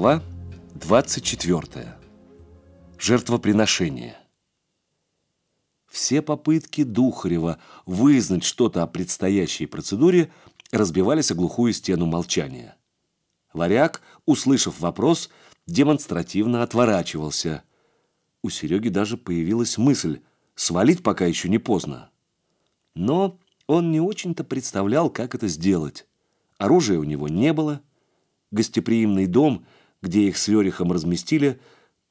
Глава 24. Жертвоприношение. Все попытки Духарева вызнать что-то о предстоящей процедуре разбивались о глухую стену молчания. Варяг, услышав вопрос, демонстративно отворачивался. У Сереги даже появилась мысль свалить пока еще не поздно. Но он не очень-то представлял, как это сделать. Оружия у него не было – Гостеприимный дом, где их с Рерихом разместили,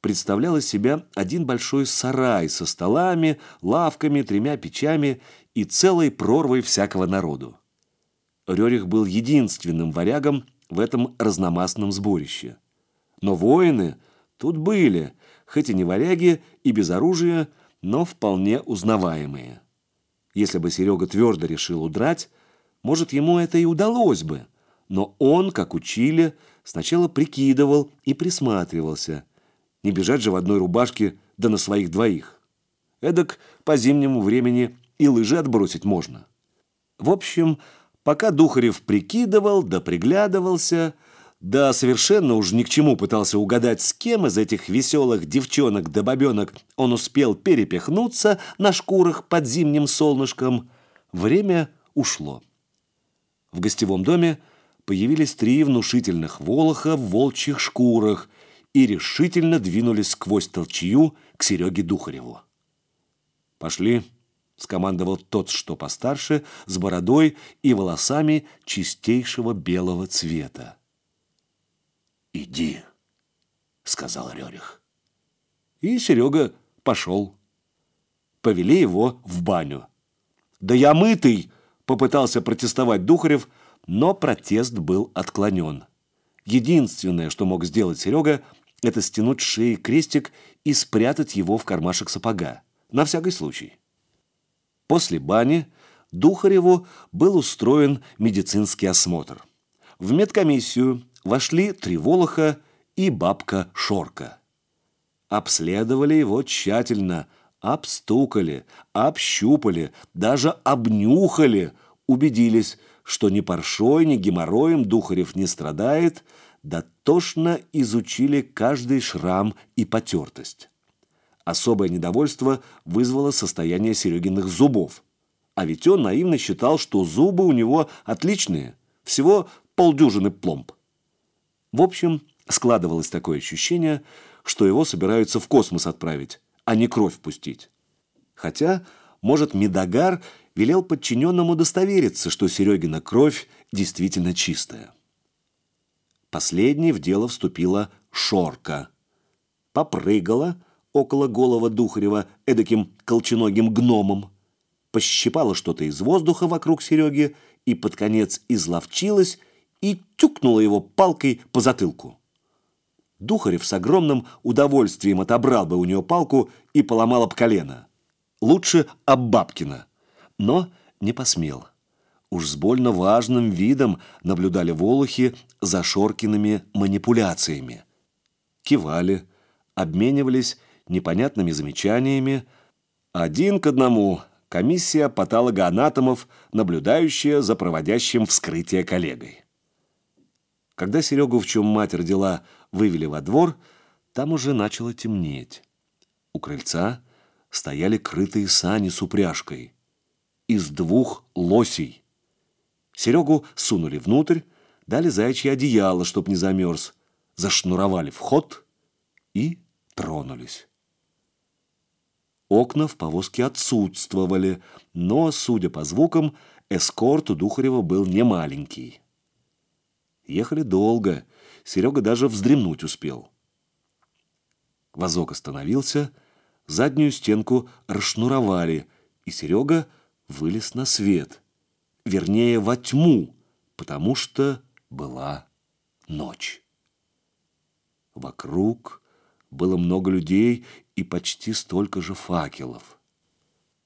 представлял из себя один большой сарай со столами, лавками, тремя печами и целой прорвой всякого народу. Рерих был единственным варягом в этом разномастном сборище. Но воины тут были, хоть и не варяги и без оружия, но вполне узнаваемые. Если бы Серега твердо решил удрать, может, ему это и удалось бы – но он, как учили, сначала прикидывал и присматривался. Не бежать же в одной рубашке, да на своих двоих. Эдак по зимнему времени и лыжи отбросить можно. В общем, пока Духарев прикидывал да приглядывался, да совершенно уж ни к чему пытался угадать, с кем из этих веселых девчонок да бабенок он успел перепихнуться на шкурах под зимним солнышком, время ушло. В гостевом доме появились три внушительных волоха в волчьих шкурах и решительно двинулись сквозь толчью к Сереге Духареву. «Пошли», — скомандовал тот, что постарше, с бородой и волосами чистейшего белого цвета. «Иди», — сказал Рерих. И Серега пошел. Повели его в баню. «Да я мытый!» — попытался протестовать Духарев — но протест был отклонен. Единственное, что мог сделать Серега, это стянуть с шеи крестик и спрятать его в кармашек сапога. На всякий случай. После бани Духареву был устроен медицинский осмотр. В медкомиссию вошли три волоха и бабка Шорка. Обследовали его тщательно, обстукали, общупали, даже обнюхали, убедились – что ни паршой, ни геморроем Духарев не страдает, дотошно изучили каждый шрам и потертость. Особое недовольство вызвало состояние Серегиных зубов. А ведь он наивно считал, что зубы у него отличные, всего полдюжины пломб. В общем, складывалось такое ощущение, что его собираются в космос отправить, а не кровь пустить. Хотя, может, Медогар велел подчиненному удостовериться, что Серегина кровь действительно чистая. Последней в дело вступила Шорка. Попрыгала около голого Духарева эдаким колченогим гномом, пощипала что-то из воздуха вокруг Сереги и под конец изловчилась и тюкнула его палкой по затылку. Духарев с огромным удовольствием отобрал бы у нее палку и поломал об колено. Лучше об Бабкина но не посмел. Уж с больно важным видом наблюдали волохи за Шоркиными манипуляциями. Кивали, обменивались непонятными замечаниями. Один к одному комиссия патологоанатомов, наблюдающая за проводящим вскрытие коллегой. Когда Серегу, в чем мать родила, вывели во двор, там уже начало темнеть. У крыльца стояли крытые сани с упряжкой – из двух лосей. Серегу сунули внутрь, дали заячье одеяло, чтоб не замерз, зашнуровали вход и тронулись. Окна в повозке отсутствовали, но, судя по звукам, эскорт у Духарева был немаленький. Ехали долго, Серега даже вздремнуть успел. Возок остановился, заднюю стенку расшнуровали, и Серега – вылез на свет, вернее, во тьму, потому что была ночь. Вокруг было много людей и почти столько же факелов.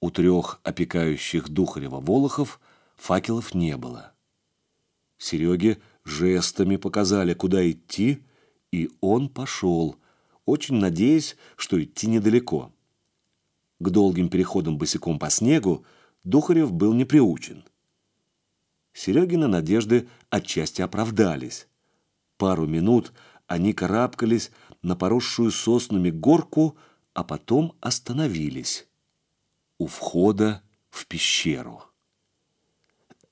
У трех опекающих Духарева Волохов факелов не было. Сереге жестами показали, куда идти, и он пошел, очень надеясь, что идти недалеко. К долгим переходам босиком по снегу Духарев был не приучен. Серегины надежды отчасти оправдались. Пару минут они карабкались на поросшую соснами горку, а потом остановились у входа в пещеру.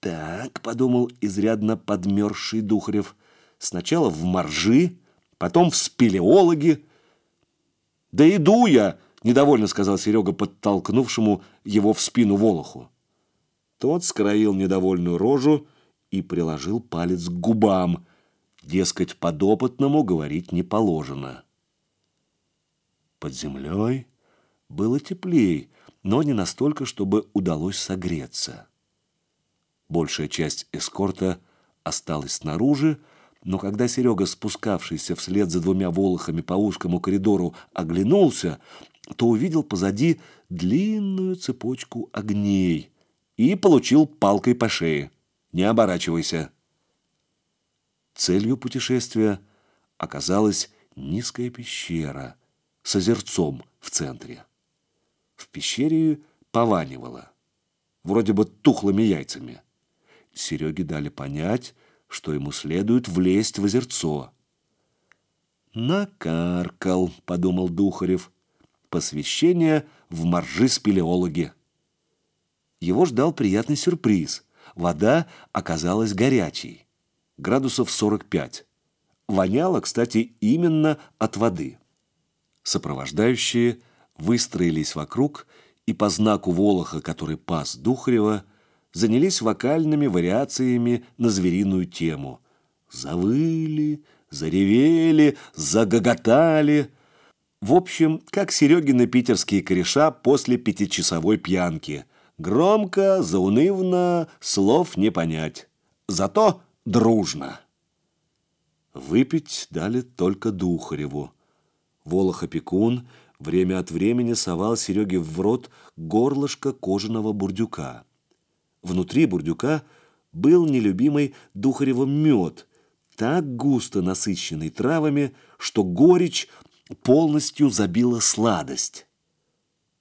«Так», — подумал изрядно подмерзший Духарев, — «сначала в моржи, потом в спелеологи». «Да иду я!» — недовольно сказал Серега, подтолкнувшему его в спину Волоху. Тот скроил недовольную рожу и приложил палец к губам. Дескать, подопытному говорить не положено. Под землей было теплей, но не настолько, чтобы удалось согреться. Большая часть эскорта осталась снаружи, но когда Серега, спускавшийся вслед за двумя волохами по узкому коридору, оглянулся, то увидел позади длинную цепочку огней и получил палкой по шее. «Не оборачивайся!» Целью путешествия оказалась низкая пещера с озерцом в центре. В пещере пованивало, вроде бы тухлыми яйцами. Сереге дали понять, что ему следует влезть в озерцо. «Накаркал», — подумал Духарев, — «посвящение в моржи спелеологи». Его ждал приятный сюрприз. Вода оказалась горячей, градусов 45. Воняло, кстати, именно от воды. Сопровождающие выстроились вокруг и по знаку Волоха, который пас Духарева, занялись вокальными вариациями на звериную тему. Завыли, заревели, загоготали. В общем, как Серегины питерские кореша после пятичасовой пьянки. Громко, заунывно, слов не понять. Зато дружно. Выпить дали только Духареву. Волох-опекун время от времени совал Сереге в рот горлышко кожаного бурдюка. Внутри бурдюка был нелюбимый Духаревым мед, так густо насыщенный травами, что горечь полностью забила сладость.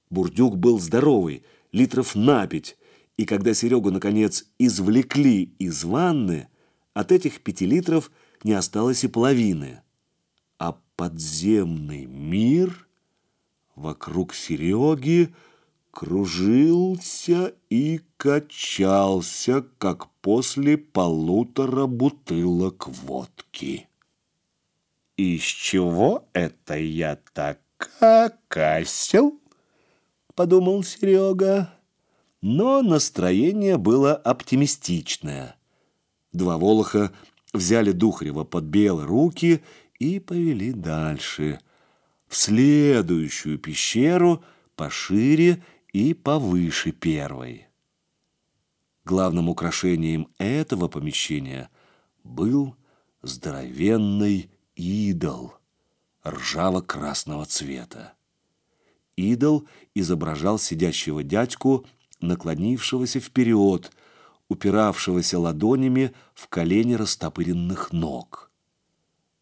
Бурдюк был здоровый, литров на пять, и когда Серегу, наконец, извлекли из ванны, от этих пяти литров не осталось и половины. А подземный мир вокруг Сереги – кружился и качался, как после полутора бутылок водки. «Из чего это я так окасил?» — подумал Серега. Но настроение было оптимистичное. Два волоха взяли Духарева под белые руки и повели дальше, в следующую пещеру пошире и повыше первой. Главным украшением этого помещения был здоровенный идол ржаво-красного цвета. Идол изображал сидящего дядьку, наклонившегося вперед, упиравшегося ладонями в колени растопыренных ног.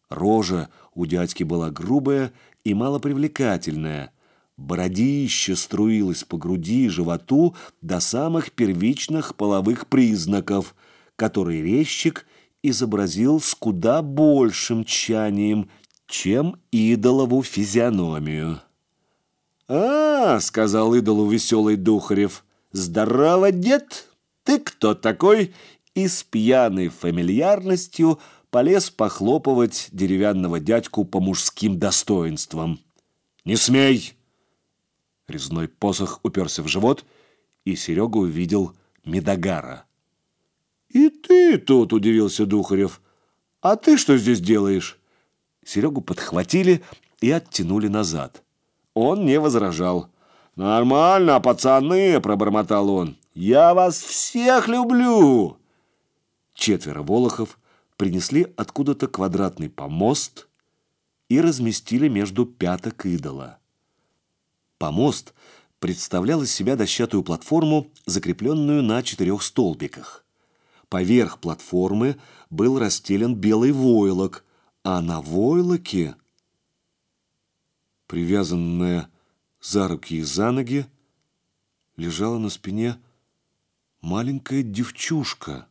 Рожа у дядьки была грубая и малопривлекательная – Бородище струилось по груди и животу до самых первичных половых признаков, которые резчик изобразил с куда большим тщанием, чем идолову физиономию. «А, — сказал идолу веселый Духарев, — здорово, дед! Ты кто такой?» И с пьяной фамильярностью полез похлопывать деревянного дядьку по мужским достоинствам. «Не смей!» Резной посох уперся в живот, и Серега увидел Медогара. «И ты тут!» – удивился Духарев. «А ты что здесь делаешь?» Серегу подхватили и оттянули назад. Он не возражал. «Нормально, пацаны!» – пробормотал он. «Я вас всех люблю!» Четверо Волохов принесли откуда-то квадратный помост и разместили между пяток идола. Помост представлял из себя дощатую платформу, закрепленную на четырех столбиках. Поверх платформы был расстелен белый войлок, а на войлоке, привязанная за руки и за ноги, лежала на спине маленькая девчушка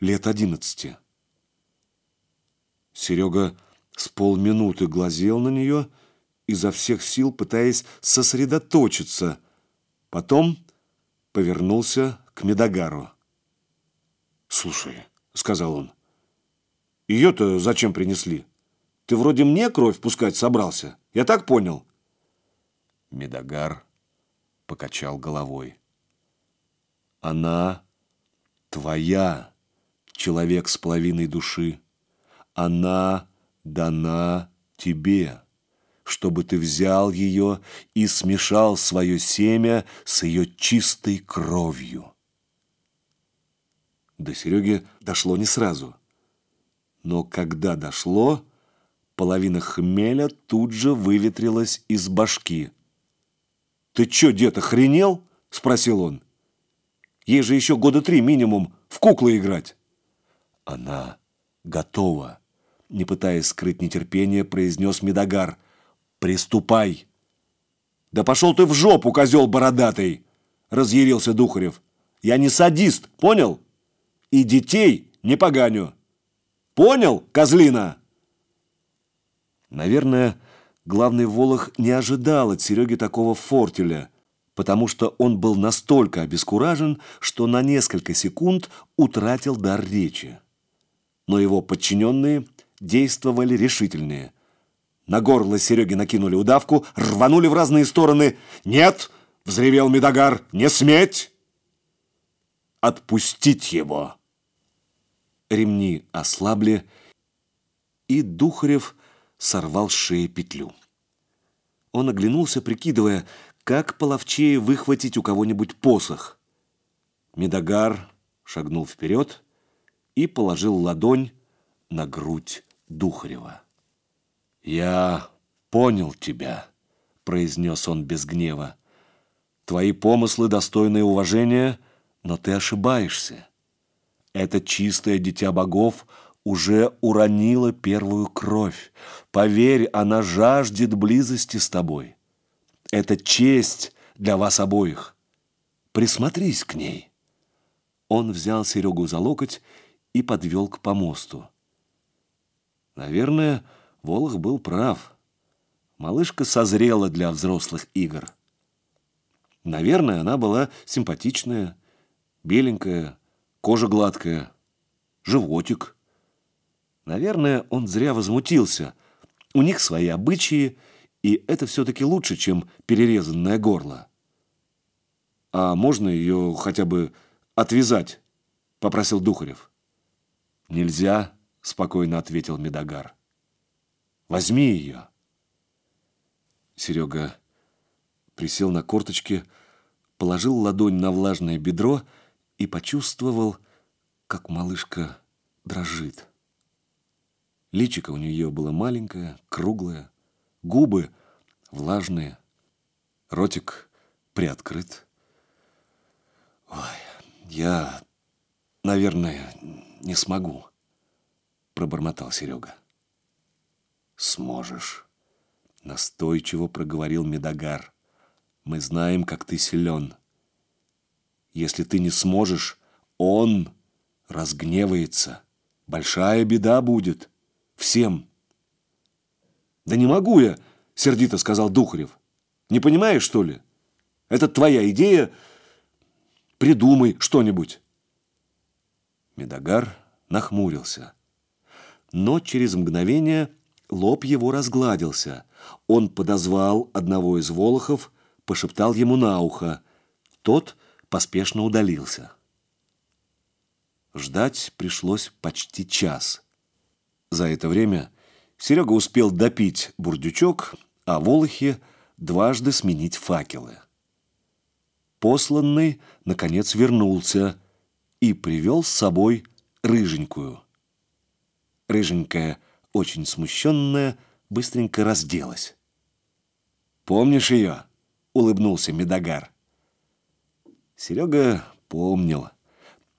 лет одиннадцати. Серега С полминуты глазел на нее, изо всех сил пытаясь сосредоточиться. Потом повернулся к Медогару. «Слушай», — сказал он, — «ее-то зачем принесли? Ты вроде мне кровь пускать собрался. Я так понял?» Медогар покачал головой. «Она твоя, человек с половиной души. Она дана тебе, чтобы ты взял ее и смешал свое семя с ее чистой кровью». До Сереги дошло не сразу. Но когда дошло, половина хмеля тут же выветрилась из башки. «Ты чё, дед, охренел?» – спросил он. «Ей же еще года три минимум в куклы играть». «Она готова», – не пытаясь скрыть нетерпение, произнес Медогар. «Приступай!» «Да пошел ты в жопу, козел бородатый!» – разъярился Духарев. «Я не садист, понял?» И детей не поганю. Понял, козлина?» Наверное, главный Волох не ожидал от Сереги такого фортеля, потому что он был настолько обескуражен, что на несколько секунд утратил дар речи. Но его подчиненные действовали решительнее. На горло Сереги накинули удавку, рванули в разные стороны. «Нет!» — взревел Медогар. «Не сметь!» «Отпустить его!» Ремни ослабли, и Духарев сорвал с шеи петлю. Он оглянулся, прикидывая, как половчее выхватить у кого-нибудь посох. Медогар шагнул вперед и положил ладонь на грудь Духарева. «Я понял тебя», — произнес он без гнева. «Твои помыслы достойны уважения, но ты ошибаешься. Это чистое дитя богов уже уронило первую кровь. Поверь, она жаждет близости с тобой. Это честь для вас обоих. Присмотрись к ней. Он взял Серегу за локоть и подвел к помосту. Наверное, Волох был прав. Малышка созрела для взрослых игр. Наверное, она была симпатичная, беленькая, Кожа гладкая, животик. Наверное, он зря возмутился. У них свои обычаи, и это все-таки лучше, чем перерезанное горло. «А можно ее хотя бы отвязать?» – попросил Духарев. «Нельзя», – спокойно ответил Медогар. «Возьми ее». Серега присел на корточки, положил ладонь на влажное бедро и почувствовал, как малышка дрожит. Личико у нее было маленькое, круглое, губы влажные, ротик приоткрыт. «Ой, я, наверное, не смогу», — пробормотал Серега. «Сможешь», — настойчиво проговорил Медогар. «Мы знаем, как ты силен». Если ты не сможешь, он разгневается. Большая беда будет. Всем. «Да не могу я», — сердито сказал Духарев. «Не понимаешь, что ли? Это твоя идея. Придумай что-нибудь». Медогар нахмурился. Но через мгновение лоб его разгладился. Он подозвал одного из волохов, пошептал ему на ухо. Тот поспешно удалился. Ждать пришлось почти час. За это время Серега успел допить бурдючок, а Волохе дважды сменить факелы. Посланный, наконец, вернулся и привел с собой рыженькую. Рыженькая, очень смущенная, быстренько разделась. «Помнишь ее?» — улыбнулся Медогар. Серега помнил.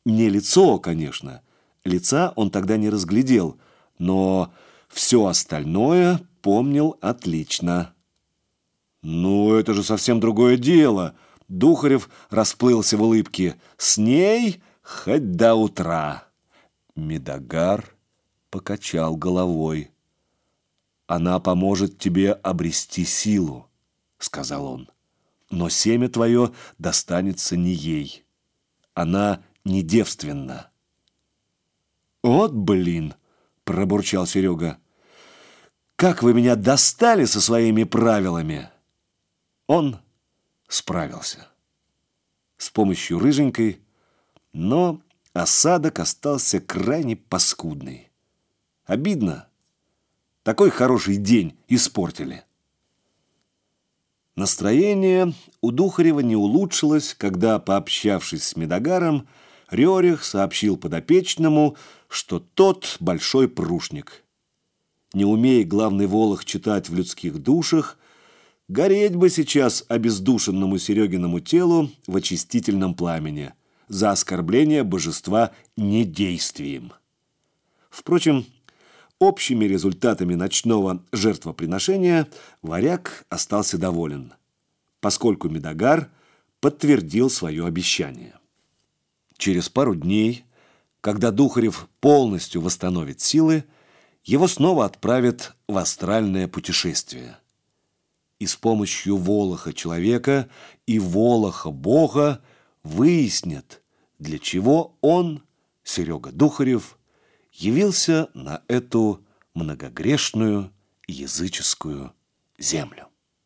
Не лицо, конечно. Лица он тогда не разглядел, но все остальное помнил отлично. «Ну, это же совсем другое дело!» Духарев расплылся в улыбке. «С ней хоть до утра!» Медогар покачал головой. Она поможет тебе обрести силу, сказал он. Но семя твое достанется не ей. Она не девственна. Вот блин, пробурчал Серега. Как вы меня достали со своими правилами? Он справился. С помощью рыженькой, но осадок остался крайне паскудный. Обидно. Такой хороший день испортили. Настроение у Духарева не улучшилось, когда, пообщавшись с Медогаром, Рерих сообщил подопечному, что тот большой прушник. Не умея главный Волох читать в людских душах, гореть бы сейчас обездушенному Серегиному телу в очистительном пламени за оскорбление божества недействием. Впрочем, Общими результатами ночного жертвоприношения варяг остался доволен, поскольку Медогар подтвердил свое обещание. Через пару дней, когда Духарев полностью восстановит силы, его снова отправят в астральное путешествие. И с помощью Волоха человека и Волоха Бога выяснят, для чего он, Серега Духарев, явился на эту многогрешную языческую землю.